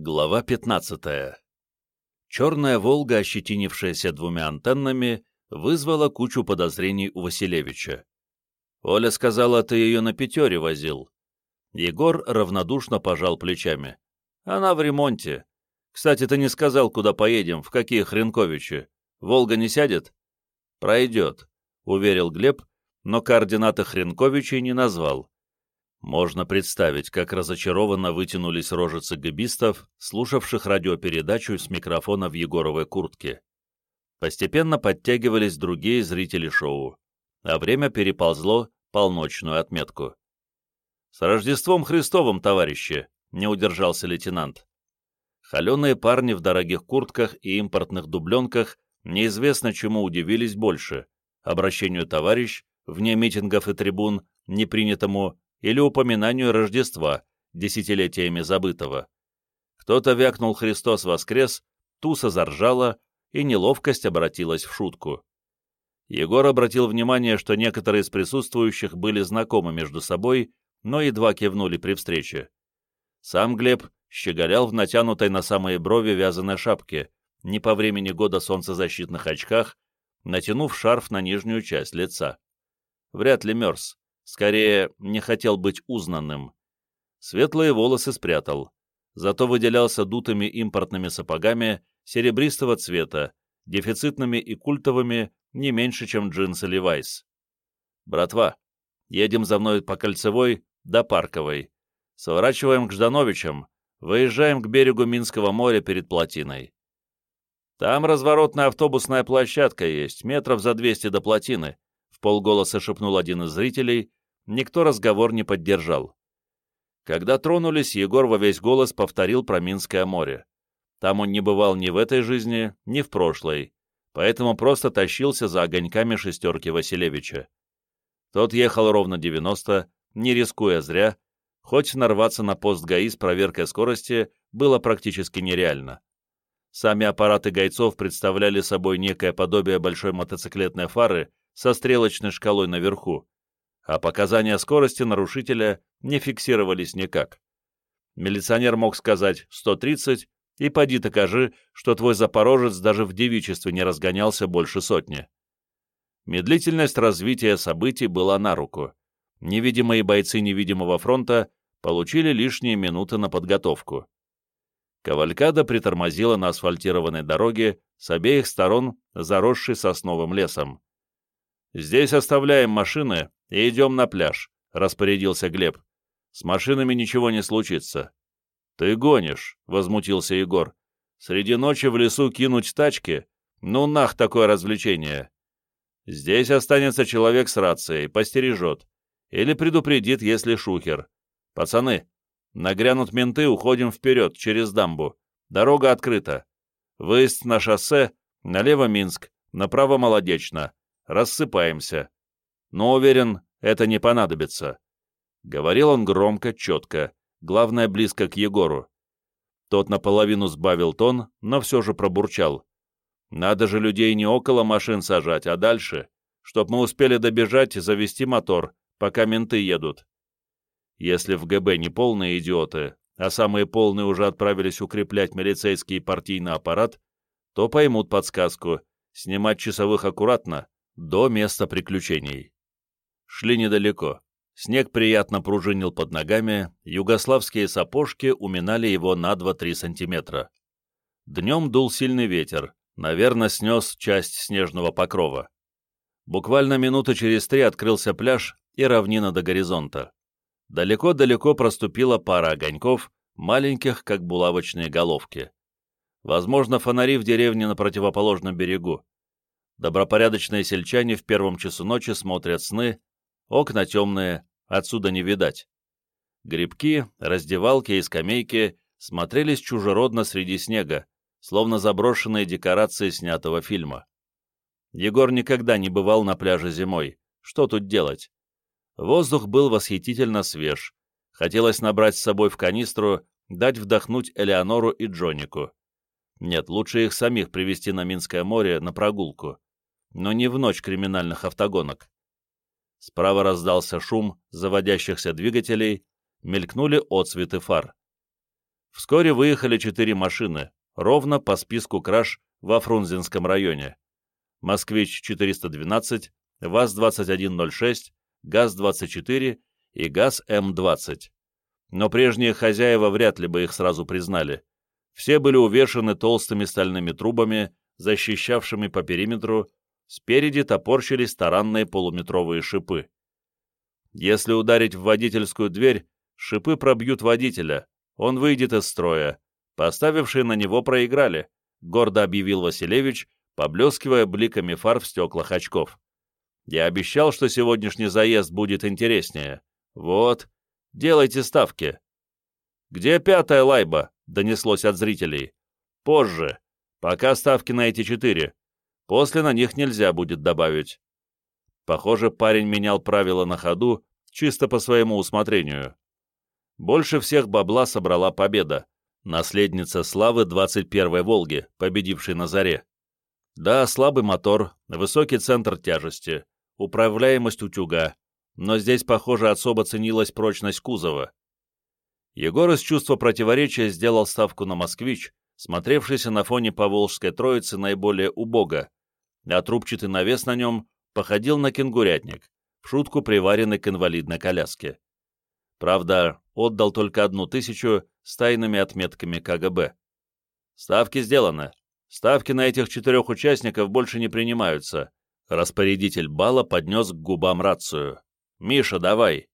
Глава 15. Черная «Волга», ощетинившаяся двумя антеннами, вызвала кучу подозрений у Василевича. «Оля сказала, ты ее на пятере возил». Егор равнодушно пожал плечами. «Она в ремонте. Кстати, ты не сказал, куда поедем, в какие Хренковичи. Волга не сядет?» «Пройдет», — уверил Глеб, но координаты Хренковичей не назвал. Можно представить, как разочарованно вытянулись рожицы гибистов, слушавших радиопередачу с микрофона в Егоровой куртке. Постепенно подтягивались другие зрители шоу, а время переползло полночную отметку. «С Рождеством Христовым, товарищи!» — не удержался лейтенант. Холеные парни в дорогих куртках и импортных дубленках неизвестно чему удивились больше — обращению товарищ, вне митингов и трибун, не принятому или упоминанию Рождества, десятилетиями забытого. Кто-то вякнул «Христос воскрес», туса заржала, и неловкость обратилась в шутку. Егор обратил внимание, что некоторые из присутствующих были знакомы между собой, но едва кивнули при встрече. Сам Глеб щеголял в натянутой на самые брови вязаной шапке, не по времени года солнцезащитных очках, натянув шарф на нижнюю часть лица. Вряд ли мерз. Скорее, не хотел быть узнанным. Светлые волосы спрятал. Зато выделялся дутыми импортными сапогами серебристого цвета, дефицитными и культовыми не меньше, чем джинсы Левайс. «Братва, едем за мной по Кольцевой до Парковой. Сворачиваем к Ждановичам, выезжаем к берегу Минского моря перед плотиной. Там разворотная автобусная площадка есть, метров за 200 до плотины», — в полголоса шепнул один из зрителей, никто разговор не поддержал. Когда тронулись, Егор во весь голос повторил про Минское море. Там он не бывал ни в этой жизни, ни в прошлой, поэтому просто тащился за огоньками шестерки Василевича. Тот ехал ровно 90, не рискуя зря, хоть нарваться на пост ГАИ с проверкой скорости было практически нереально. Сами аппараты гайцов представляли собой некое подобие большой мотоциклетной фары со стрелочной шкалой наверху, а показания скорости нарушителя не фиксировались никак. Милиционер мог сказать 130, и поди докажи, что твой запорожец даже в девичестве не разгонялся больше сотни. Медлительность развития событий была на руку. Невидимые бойцы невидимого фронта получили лишние минуты на подготовку. Кавалькада притормозила на асфальтированной дороге с обеих сторон, заросшей сосновым лесом. «Здесь оставляем машины идем на пляж», — распорядился Глеб. «С машинами ничего не случится». «Ты гонишь», — возмутился Егор. «Среди ночи в лесу кинуть тачки? Ну нах такое развлечение!» «Здесь останется человек с рацией, постережет. Или предупредит, если шухер. Пацаны, нагрянут менты, уходим вперед, через дамбу. Дорога открыта. Выезд на шоссе, налево Минск, направо Молодечно рассыпаемся. Но уверен, это не понадобится. Говорил он громко, четко, главное, близко к Егору. Тот наполовину сбавил тон, но все же пробурчал. Надо же людей не около машин сажать, а дальше, чтоб мы успели добежать и завести мотор, пока менты едут. Если в ГБ не полные идиоты, а самые полные уже отправились укреплять милицейский партийный аппарат, то поймут подсказку, снимать часовых аккуратно, до места приключений. Шли недалеко. Снег приятно пружинил под ногами, югославские сапожки уминали его на 2-3 сантиметра. Днем дул сильный ветер, наверное, снес часть снежного покрова. Буквально минуты через три открылся пляж и равнина до горизонта. Далеко-далеко проступила пара огоньков, маленьких, как булавочные головки. Возможно, фонари в деревне на противоположном берегу. Добропорядочные сельчане в первом часу ночи смотрят сны, окна темные, отсюда не видать. Грибки, раздевалки и скамейки смотрелись чужеродно среди снега, словно заброшенные декорации снятого фильма. Егор никогда не бывал на пляже зимой. Что тут делать? Воздух был восхитительно свеж. Хотелось набрать с собой в канистру, дать вдохнуть Элеонору и Джонику. Нет, лучше их самих привести на Минское море на прогулку но не в ночь криминальных автогонок. Справа раздался шум заводящихся двигателей, мелькнули отсветы фар. Вскоре выехали четыре машины, ровно по списку краж во Фрунзенском районе. «Москвич-412», ВАЗ-2106, ГАЗ-24 и ГАЗ-М-20. Но прежние хозяева вряд ли бы их сразу признали. Все были увешаны толстыми стальными трубами, защищавшими по периметру, спереди топорщились таранные полуметровые шипы. Если ударить в водительскую дверь, шипы пробьют водителя, он выйдет из строя. Поставившие на него проиграли, гордо объявил Василевич, поблескивая бликами фар в стеклах очков. Я обещал, что сегодняшний заезд будет интереснее. Вот, делайте ставки. «Где пятая лайба?» — донеслось от зрителей. «Позже. Пока ставки на эти четыре. После на них нельзя будет добавить». Похоже, парень менял правила на ходу, чисто по своему усмотрению. Больше всех бабла собрала победа. Наследница славы 21-й «Волги», победившей на заре. Да, слабый мотор, высокий центр тяжести, управляемость утюга, но здесь, похоже, особо ценилась прочность кузова. Егор из чувства противоречия сделал ставку на «Москвич», смотревшийся на фоне поволжской троицы наиболее убого, а трубчатый навес на нем походил на кенгурятник, в шутку приваренный к инвалидной коляске. Правда, отдал только одну тысячу с тайными отметками КГБ. Ставки сделаны. Ставки на этих четырех участников больше не принимаются. Распорядитель бала поднес к губам рацию. «Миша, давай!»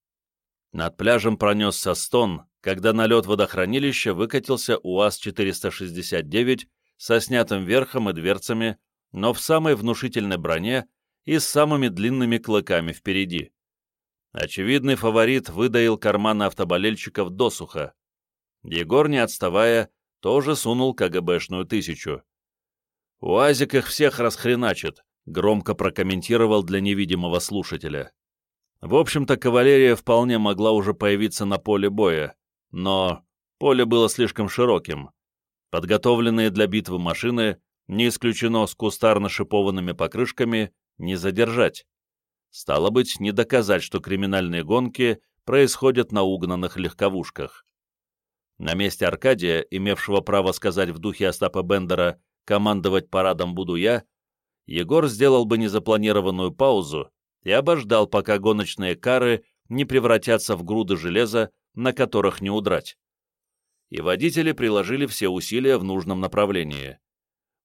Над пляжем пронесся стон, когда на лед водохранилища выкатился УАЗ-469 со снятым верхом и дверцами, но в самой внушительной броне и с самыми длинными клыками впереди. Очевидный фаворит выдаил карманы автоболельщиков досуха. Егор, не отставая, тоже сунул КГБшную тысячу. «УАЗик их всех расхреначит», — громко прокомментировал для невидимого слушателя. В общем-то, кавалерия вполне могла уже появиться на поле боя, но поле было слишком широким. Подготовленные для битвы машины, не исключено с кустарно шипованными покрышками, не задержать. Стало быть, не доказать, что криминальные гонки происходят на угнанных легковушках. На месте Аркадия, имевшего право сказать в духе Остапа Бендера «командовать парадом буду я», Егор сделал бы незапланированную паузу и обождал, пока гоночные кары не превратятся в груды железа, на которых не удрать. И водители приложили все усилия в нужном направлении.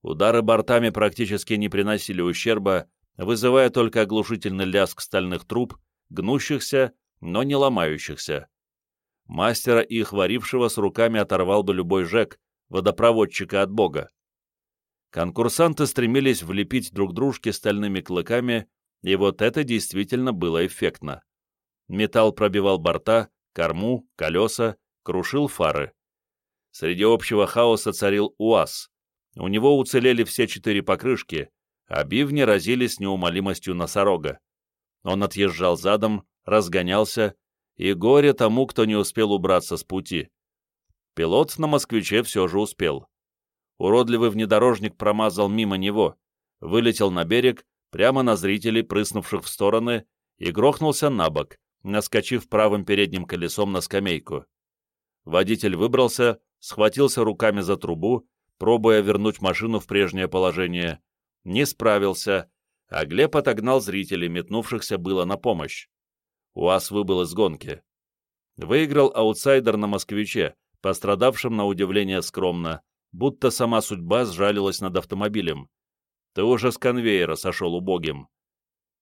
Удары бортами практически не приносили ущерба, вызывая только оглушительный лязг стальных труб, гнущихся, но не ломающихся. Мастера их варившего с руками оторвал бы любой жек, водопроводчика от бога. Конкурсанты стремились влепить друг дружке стальными клыками, и вот это действительно было эффектно. Металл пробивал борта, корму, колеса, крушил фары. Среди общего хаоса царил УАЗ. У него уцелели все четыре покрышки, а бивни разили неумолимостью носорога. Он отъезжал задом, разгонялся, и горе тому, кто не успел убраться с пути. Пилот на «Москвиче» все же успел. Уродливый внедорожник промазал мимо него, вылетел на берег, прямо на зрителей, прыснувших в стороны, и грохнулся на бок, наскочив правым передним колесом на скамейку. Водитель выбрался, схватился руками за трубу, пробуя вернуть машину в прежнее положение, не справился, а Глеб отогнал зрителей, метнувшихся было на помощь. УАЗ выбыл из гонки. Выиграл аутсайдер на «Москвиче», пострадавшим на удивление скромно, будто сама судьба сжалилась над автомобилем. Ты уже с конвейера сошел убогим.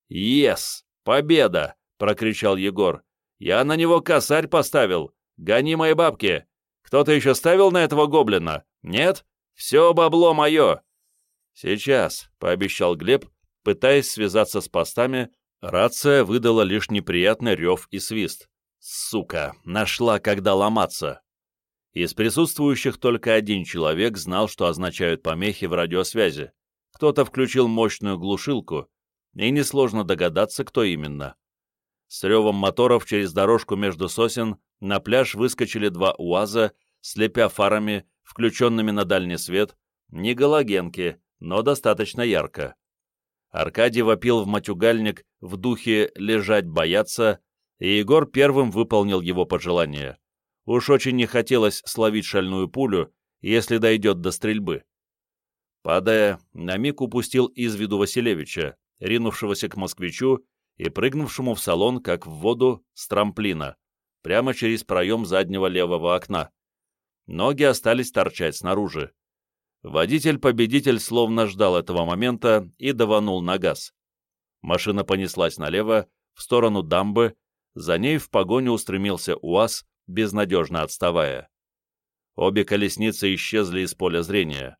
«Ес! Победа!» — прокричал Егор. «Я на него косарь поставил! Гони мои бабки! Кто-то еще ставил на этого гоблина? Нет? Все бабло мое!» «Сейчас», — пообещал Глеб, пытаясь связаться с постами, рация выдала лишь неприятный рев и свист. «Сука! Нашла, когда ломаться!» Из присутствующих только один человек знал, что означают помехи в радиосвязи. Кто-то включил мощную глушилку, и несложно догадаться, кто именно. С ревом моторов через дорожку между сосен на пляж выскочили два УАЗа, слепя фарами, включенными на дальний свет, не галогенки, но достаточно ярко. Аркадий вопил в матюгальник в духе «лежать бояться», и Егор первым выполнил его пожелание. Уж очень не хотелось словить шальную пулю, если дойдет до стрельбы. Падая, на миг упустил из виду Василевича, ринувшегося к москвичу и прыгнувшему в салон, как в воду, с трамплина, прямо через проем заднего левого окна. Ноги остались торчать снаружи. Водитель-победитель словно ждал этого момента и даванул на газ. Машина понеслась налево, в сторону дамбы, за ней в погоню устремился УАЗ, безнадежно отставая. Обе колесницы исчезли из поля зрения.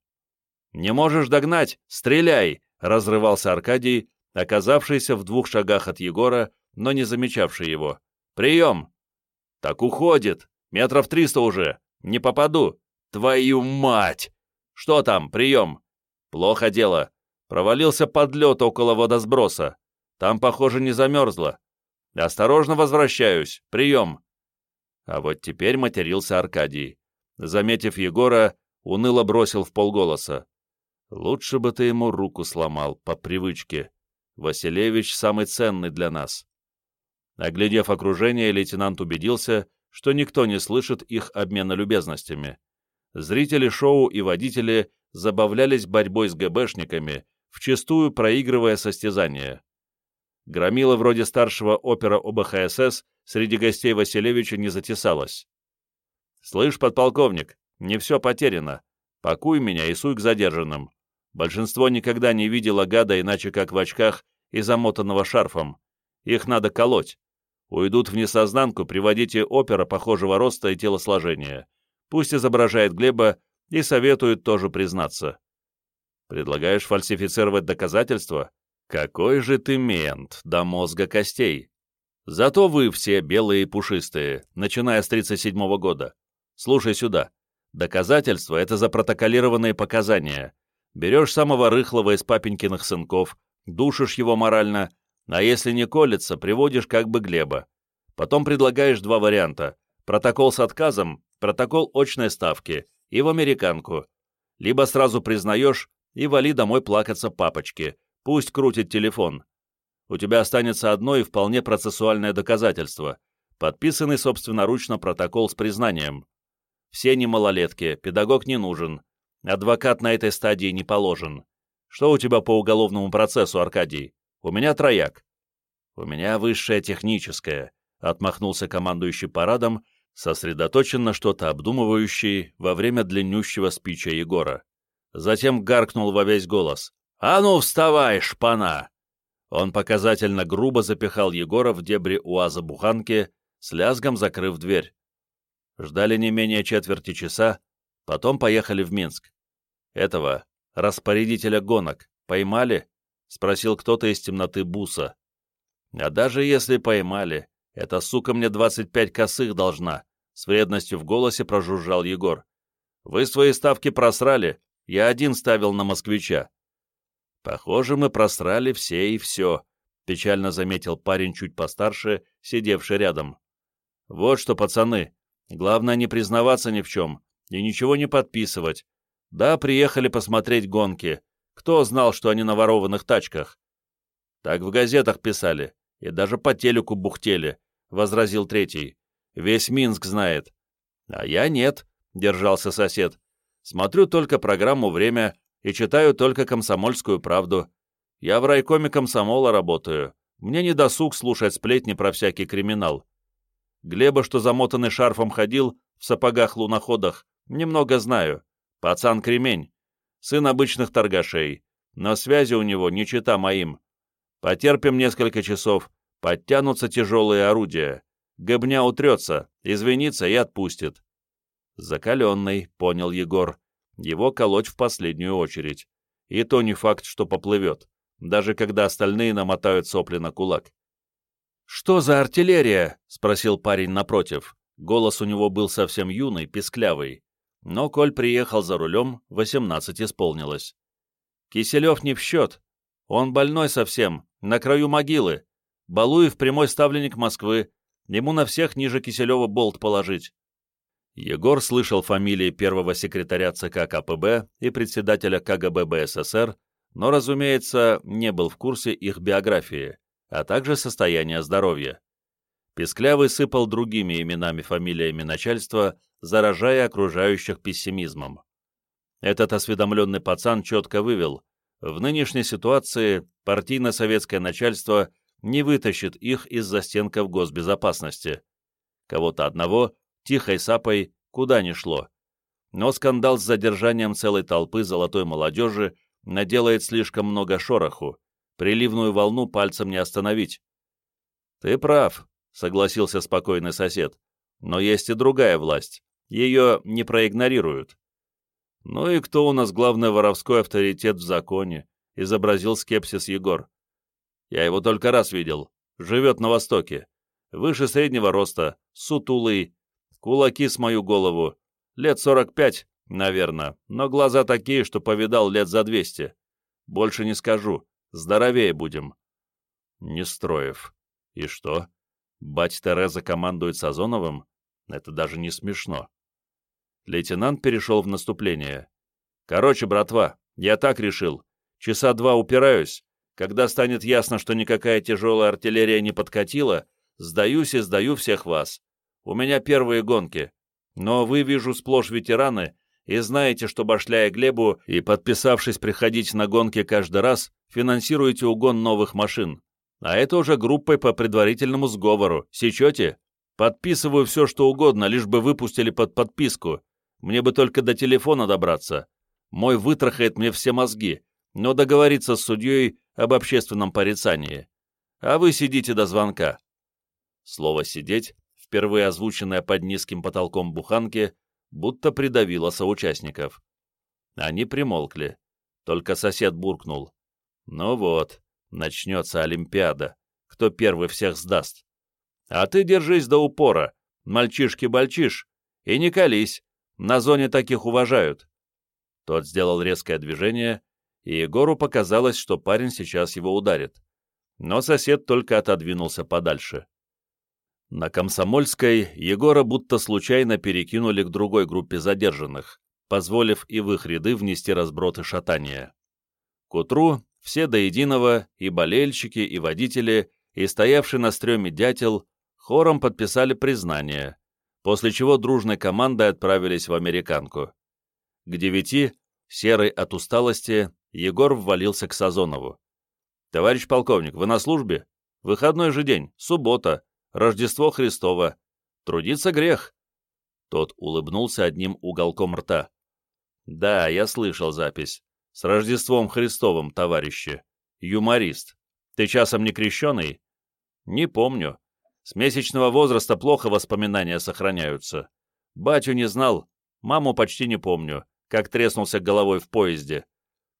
«Не можешь догнать? Стреляй!» — разрывался Аркадий, оказавшийся в двух шагах от Егора, но не замечавший его. «Прием!» «Так уходит! Метров триста уже! Не попаду! Твою мать! Что там? Прием!» «Плохо дело. Провалился под лед около водосброса. Там, похоже, не замерзло. Осторожно возвращаюсь. Прием!» А вот теперь матерился Аркадий. Заметив Егора, уныло бросил в полголоса. «Лучше бы ты ему руку сломал, по привычке. Василевич самый ценный для нас». Оглядев окружение, лейтенант убедился, что никто не слышит их обмена любезностями. Зрители шоу и водители забавлялись борьбой с ГБшниками, вчастую проигрывая состязания. Громила вроде старшего опера ОБХСС среди гостей Василевича не затесалась. «Слышь, подполковник, не все потеряно. Пакуй меня и суй к задержанным. Большинство никогда не видело гада иначе как в очках и замотанного шарфом. Их надо колоть. Уйдут в несознанку, приводите опера похожего роста и телосложения. Пусть изображает Глеба и советует тоже признаться. Предлагаешь фальсифицировать доказательства? Какой же ты мент, до мозга костей. Зато вы все белые и пушистые, начиная с 37 -го года. Слушай сюда. Доказательства — это запротоколированные показания. Берешь самого рыхлого из папенькиных сынков, душишь его морально, а если не колется, приводишь как бы Глеба. Потом предлагаешь два варианта. Протокол с отказом, протокол очной ставки и в американку. Либо сразу признаешь и вали домой плакаться папочке, пусть крутит телефон. У тебя останется одно и вполне процессуальное доказательство, подписанный собственноручно протокол с признанием. Все не малолетки, педагог не нужен, адвокат на этой стадии не положен. Что у тебя по уголовному процессу, Аркадий? У меня трояк. У меня высшее техническое, отмахнулся командующий парадом, сосредоточенно что-то обдумывающий во время длиннющего спича Егора. Затем гаркнул во весь голос. «А ну, вставай, шпана!» Он показательно грубо запихал Егора в дебри УАЗа буханки, с лязгом закрыв дверь. Ждали не менее четверти часа, потом поехали в Минск. Этого, распорядителя гонок, поймали? Спросил кто-то из темноты буса. А даже если поймали, эта сука мне 25 косых должна, с вредностью в голосе прожужжал Егор. Вы свои ставки просрали, я один ставил на москвича. Похоже, мы просрали все и все, печально заметил парень чуть постарше, сидевший рядом. Вот что, пацаны, главное не признаваться ни в чем и ничего не подписывать. Да, приехали посмотреть гонки. Кто знал, что они на ворованных тачках? Так в газетах писали, и даже по телеку бухтели, — возразил третий. Весь Минск знает. А я нет, — держался сосед. Смотрю только программу «Время» и читаю только «Комсомольскую правду». Я в райкоме комсомола работаю. Мне не досуг слушать сплетни про всякий криминал. Глеба, что замотанный шарфом ходил, в сапогах-луноходах, немного знаю. Пацан кремень. Сын обычных торгашей. Но связи у него не чита моим. Потерпим несколько часов, подтянутся тяжелые орудия. Гобня утрется, извинится и отпустит. Закаленный, понял Егор. Его колоть в последнюю очередь. И то не факт, что поплывет, даже когда остальные намотают сопли на кулак. «Что за артиллерия?» — спросил парень напротив. Голос у него был совсем юный, песклявый. Но, коль приехал за рулем, восемнадцать исполнилось. «Киселев не в счет. Он больной совсем, на краю могилы. Балуев прямой ставленник Москвы. Ему на всех ниже Киселева болт положить. Егор слышал фамилии первого секретаря ЦК КПБ и председателя КГБ БССР, но, разумеется, не был в курсе их биографии, а также состояния здоровья. Песклявый сыпал другими именами-фамилиями начальства, заражая окружающих пессимизмом. Этот осведомленный пацан четко вывел, в нынешней ситуации партийно-советское начальство не вытащит их из застенков госбезопасности. Кого-то одного, тихой сапой, куда ни шло. Но скандал с задержанием целой толпы золотой молодежи наделает слишком много шороху, приливную волну пальцем не остановить. «Ты прав», — согласился спокойный сосед, «но есть и другая власть, ее не проигнорируют». «Ну и кто у нас главный воровской авторитет в законе?» — изобразил скепсис Егор. «Я его только раз видел. Живет на Востоке. Выше среднего роста, сутулый, кулаки с мою голову. Лет сорок пять, наверное, но глаза такие, что повидал лет за двести. Больше не скажу. Здоровее будем». Нестроев. И что? Бать Тереза командует Сазоновым? Это даже не смешно. Лейтенант перешел в наступление. «Короче, братва, я так решил. Часа два упираюсь. Когда станет ясно, что никакая тяжелая артиллерия не подкатила, сдаюсь и сдаю всех вас. У меня первые гонки. Но вы, вижу, сплошь ветераны, и знаете, что башляя Глебу и подписавшись приходить на гонки каждый раз, финансируете угон новых машин. А это уже группой по предварительному сговору. Сечете? Подписываю все, что угодно, лишь бы выпустили под подписку. Мне бы только до телефона добраться. Мой вытрахает мне все мозги, но договориться с судьей об общественном порицании. А вы сидите до звонка». Слово «сидеть», впервые озвученное под низким потолком буханки, будто придавило соучастников. Они примолкли. Только сосед буркнул. «Ну вот, начнется Олимпиада. Кто первый всех сдаст? А ты держись до упора, мальчишки-бальчиш, и не колись, на зоне таких уважают». Тот сделал резкое движение, и Егору показалось, что парень сейчас его ударит. Но сосед только отодвинулся подальше. На Комсомольской Егора будто случайно перекинули к другой группе задержанных, позволив и в их ряды внести разброд и шатание. К утру все до единого, и болельщики, и водители, и стоявший на стреме дятел, хором подписали признание, после чего дружной командой отправились в американку. К девяти, серый от усталости, Егор ввалился к Сазонову. «Товарищ полковник, вы на службе? Выходной же день, суббота, Рождество Христово. Трудиться грех». Тот улыбнулся одним уголком рта. «Да, я слышал запись. С Рождеством Христовым, товарищи. Юморист. Ты часом не крещеный?» «Не помню. С месячного возраста плохо воспоминания сохраняются. Батю не знал, маму почти не помню, как треснулся головой в поезде.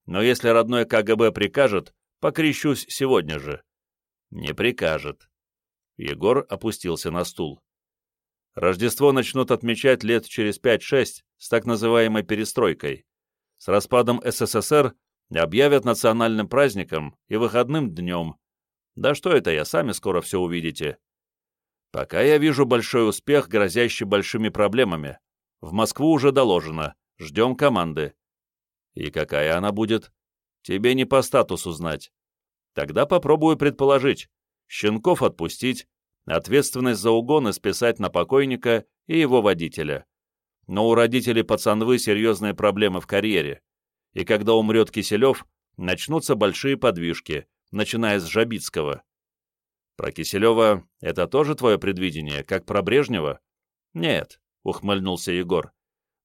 Но если родной КГБ прикажет, покрещусь сегодня же. Не прикажет. Егор опустился на стул. Рождество начнут отмечать лет через 5-6 с так называемой перестройкой. С распадом СССР объявят национальным праздником и выходным днем. Да что это я, сами скоро все увидите. Пока я вижу большой успех, грозящий большими проблемами. В Москву уже доложено. Ждем команды. И какая она будет? Тебе не по статусу знать. Тогда попробую предположить. Щенков отпустить, ответственность за угоны списать на покойника и его водителя. Но у родителей пацанвы серьезные проблемы в карьере. И когда умрет Киселев, начнутся большие подвижки, начиная с Жабицкого. Про Киселева это тоже твое предвидение, как про Брежнева? Нет, ухмыльнулся Егор.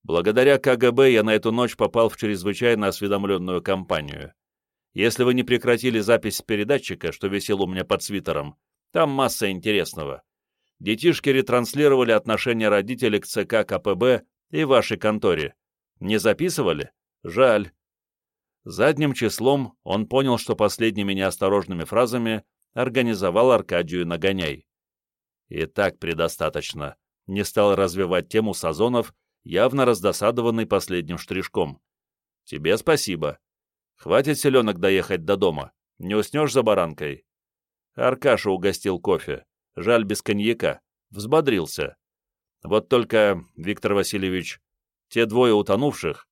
Благодаря КГБ я на эту ночь попал в чрезвычайно осведомленную компанию. Если вы не прекратили запись с передатчика, что висел у меня под свитером, там масса интересного. Детишки ретранслировали отношение родителей к ЦК КПБ и вашей конторе. Не записывали? Жаль. Задним числом он понял, что последними неосторожными фразами организовал Аркадию Нагоняй. И так предостаточно. Не стал развивать тему Сазонов, явно раздосадованный последним штришком. Тебе спасибо. Хватит селенок доехать до дома. Не уснешь за баранкой. Аркаша угостил кофе. Жаль без коньяка. Взбодрился. Вот только, Виктор Васильевич, те двое утонувших...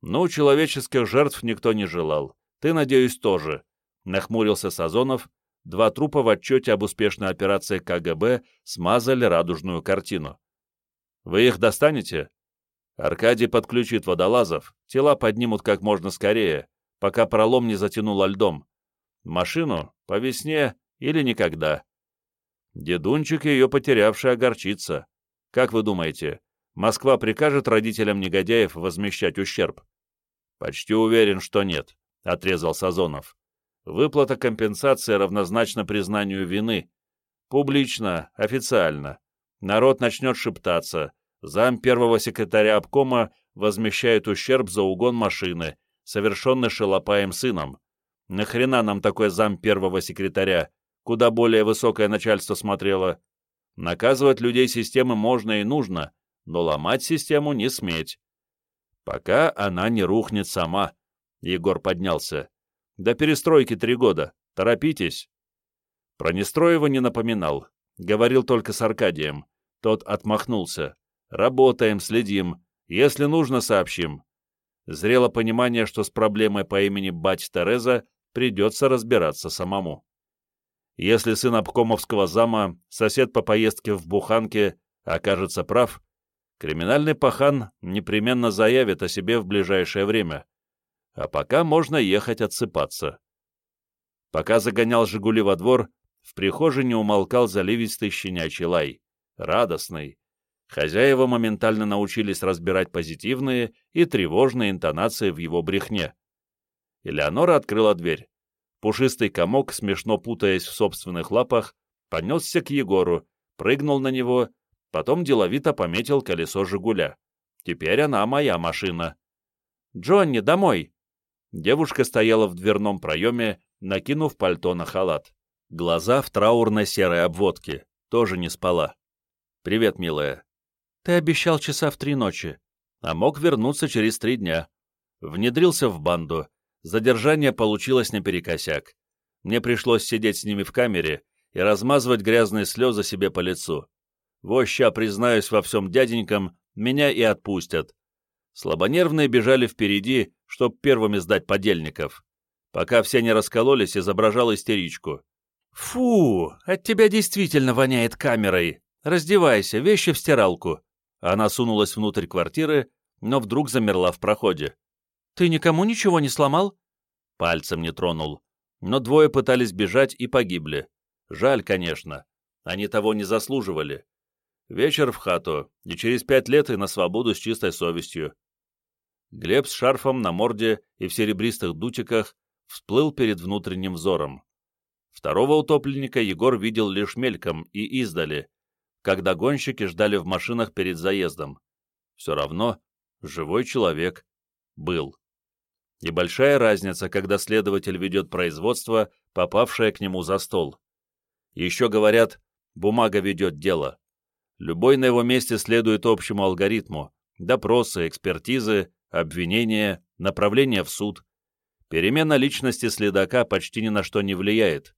Ну, человеческих жертв никто не желал. Ты, надеюсь, тоже. Нахмурился Сазонов, два трупа в отчете об успешной операции КГБ смазали радужную картину. Вы их достанете? Аркадий подключит водолазов, тела поднимут как можно скорее, пока пролом не затянуло льдом. Машину по весне или никогда. Дедунчик, ее потерявший, огорчится. Как вы думаете, Москва прикажет родителям негодяев возмещать ущерб? Почти уверен, что нет, — отрезал Сазонов. Выплата компенсации равнозначна признанию вины. Публично, официально. Народ начнет шептаться. Зам первого секретаря обкома возмещает ущерб за угон машины, совершенный Шалопаем сыном. Нахрена нам такой зам первого секретаря? Куда более высокое начальство смотрело. Наказывать людей системы можно и нужно, но ломать систему не сметь. Пока она не рухнет сама. Егор поднялся. До перестройки три года. Торопитесь. Про Нестроева не напоминал. Говорил только с Аркадием. Тот отмахнулся. Работаем, следим. Если нужно, сообщим. Зрело понимание, что с проблемой по имени Бать Тереза придется разбираться самому. Если сын обкомовского зама, сосед по поездке в Буханке, окажется прав, криминальный пахан непременно заявит о себе в ближайшее время а пока можно ехать отсыпаться. Пока загонял «Жигули» во двор, в прихожей не умолкал заливистый щенячий лай. Радостный. Хозяева моментально научились разбирать позитивные и тревожные интонации в его брехне. Элеонора открыла дверь. Пушистый комок, смешно путаясь в собственных лапах, понесся к Егору, прыгнул на него, потом деловито пометил колесо «Жигуля». Теперь она моя машина. «Джонни, домой!» Девушка стояла в дверном проеме, накинув пальто на халат. Глаза в траурной серой обводке. Тоже не спала. «Привет, милая». «Ты обещал часа в три ночи, а мог вернуться через три дня. Внедрился в банду. Задержание получилось наперекосяк. Мне пришлось сидеть с ними в камере и размазывать грязные слезы себе по лицу. Воща, признаюсь во всем дяденькам, меня и отпустят. Слабонервные бежали впереди, чтоб первыми сдать подельников. Пока все не раскололись, изображал истеричку. «Фу, от тебя действительно воняет камерой. Раздевайся, вещи в стиралку». Она сунулась внутрь квартиры, но вдруг замерла в проходе. «Ты никому ничего не сломал?» Пальцем не тронул. Но двое пытались бежать и погибли. Жаль, конечно. Они того не заслуживали. Вечер в хату, и через пять лет и на свободу с чистой совестью. Глеб с шарфом на морде и в серебристых дутиках всплыл перед внутренним взором. Второго утопленника Егор видел лишь мельком и издали, когда гонщики ждали в машинах перед заездом. Все равно живой человек был. И большая разница, когда следователь ведет производство, попавшее к нему за стол. Еще говорят, бумага ведет дело. Любой на его месте следует общему алгоритму, допросы, экспертизы, обвинение, направление в суд. Перемена личности следака почти ни на что не влияет.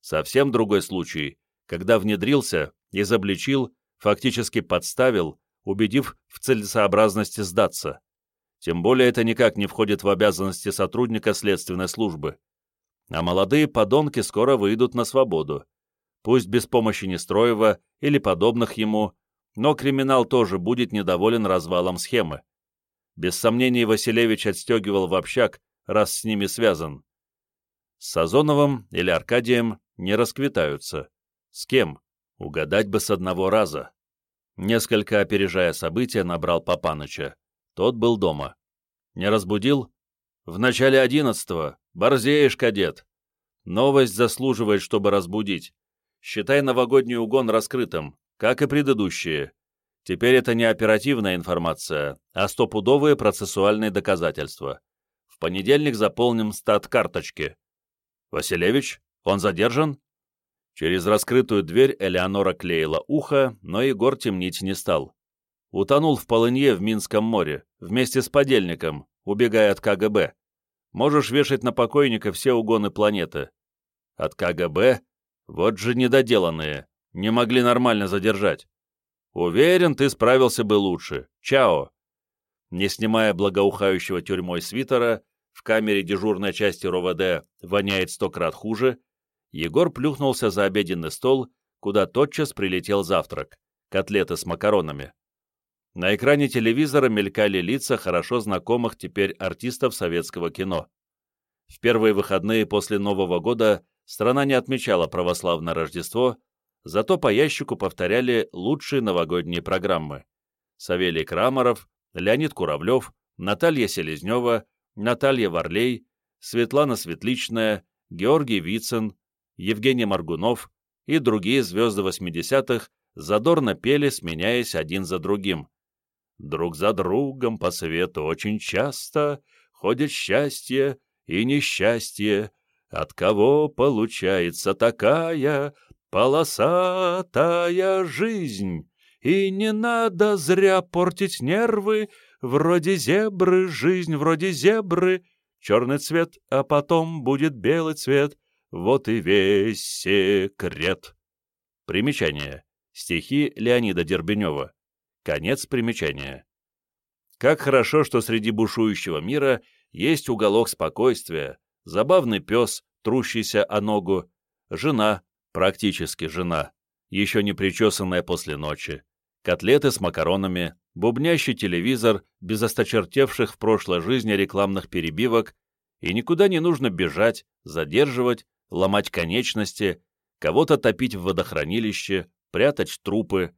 Совсем другой случай, когда внедрился, изобличил, фактически подставил, убедив в целесообразности сдаться. Тем более это никак не входит в обязанности сотрудника следственной службы. А молодые подонки скоро выйдут на свободу. Пусть без помощи Нестроева или подобных ему, но криминал тоже будет недоволен развалом схемы. Без сомнений Василевич отстегивал в общак, раз с ними связан. С Сазоновым или Аркадием не расквитаются. С кем? Угадать бы с одного раза. Несколько опережая события, набрал Папаныча. Тот был дома. Не разбудил? В начале одиннадцатого. Борзеешь, кадет. Новость заслуживает, чтобы разбудить. Считай новогодний угон раскрытым, как и предыдущие. Теперь это не оперативная информация, а стопудовые процессуальные доказательства. В понедельник заполним стат-карточки. Василевич? Он задержан? Через раскрытую дверь Элеонора клеила ухо, но Егор темнить не стал. Утонул в полынье в Минском море, вместе с подельником, убегая от КГБ. Можешь вешать на покойника все угоны планеты. От КГБ? Вот же недоделанные. Не могли нормально задержать. Уверен, ты справился бы лучше. Чао!» Не снимая благоухающего тюрьмой свитера, в камере дежурной части РОВД воняет сто крат хуже, Егор плюхнулся за обеденный стол, куда тотчас прилетел завтрак — котлеты с макаронами. На экране телевизора мелькали лица хорошо знакомых теперь артистов советского кино. В первые выходные после Нового года страна не отмечала православное Рождество, зато по ящику повторяли лучшие новогодние программы. Савелий Крамаров, Леонид Куравлев, Наталья Селезнева, Наталья Варлей, Светлана Светличная, Георгий Вицин, Евгений Маргунов и другие звезды 80-х задорно пели, сменяясь один за другим. Друг за другом по свету очень часто ходит счастье и несчастье. От кого получается такая полосатая жизнь? И не надо зря портить нервы, вроде зебры, жизнь вроде зебры, черный цвет, а потом будет белый цвет, вот и весь секрет. Примечание. Стихи Леонида Дербенева. Конец примечания. Как хорошо, что среди бушующего мира есть уголок спокойствия, забавный пес, трущийся о ногу, жена, практически жена, еще не причесанная после ночи, котлеты с макаронами, бубнящий телевизор без осточертевших в прошлой жизни рекламных перебивок, и никуда не нужно бежать, задерживать, ломать конечности, кого-то топить в водохранилище, прятать трупы,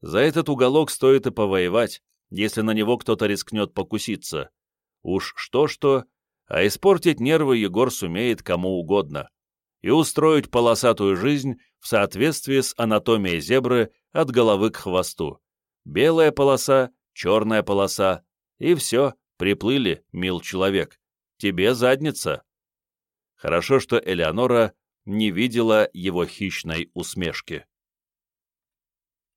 за этот уголок стоит и повоевать, если на него кто-то рискнет покуситься. Уж что-что, а испортить нервы Егор сумеет кому угодно. И устроить полосатую жизнь в соответствии с анатомией зебры от головы к хвосту. Белая полоса, черная полоса, и все, приплыли, мил человек. Тебе задница. Хорошо, что Элеонора не видела его хищной усмешки.